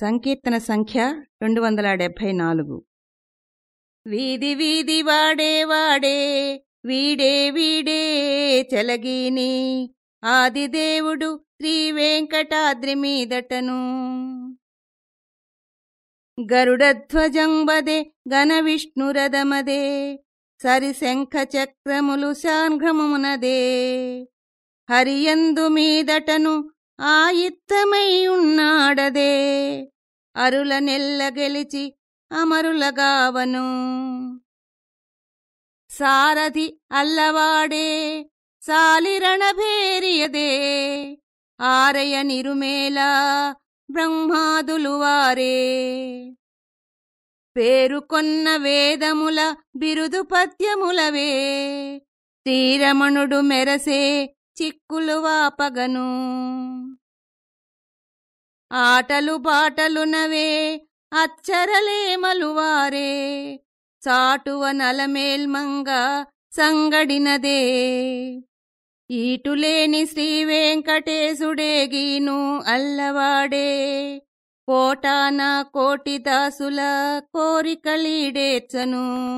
సంకీర్తన సంఖ్య రెండు వందల డెబ్భై నాలుగు. వీధి వీధి వాడే వాడే వీడే వీడే చెలగీని ఆదిదేవుడు శ్రీ వెంకటాద్రి మీదటను. గరుడధ్వజంబదే ఘన విష్ణురథమదే సరిశంఖ చక్రములు శాంఘ్రమునదే హరియందు మీదటను ఆయిత్తమై ఉన్నాడదే. అరుల నెల్ల గెలిచి అమరులగావను సారథి అల్లవాడే సాలిరణభేరియదే ఆరయ నిరుమేలా బ్రహ్మాదులు వారే పేరుకొన్న వేదముల బిరుదు పద్యములవే. శ్రీరమణుడు మెరసే చిక్కులు వాపగను ఆటలు పాటలునవే అచ్చరలేమలువారే చాటువ నలమేల్మంగ సంగడినదే. ఈటులేని శ్రీవేంకటేశుడేగీను అల్లవాడే. కోటాన కోటి దాసుల కోరికలీడేర్చను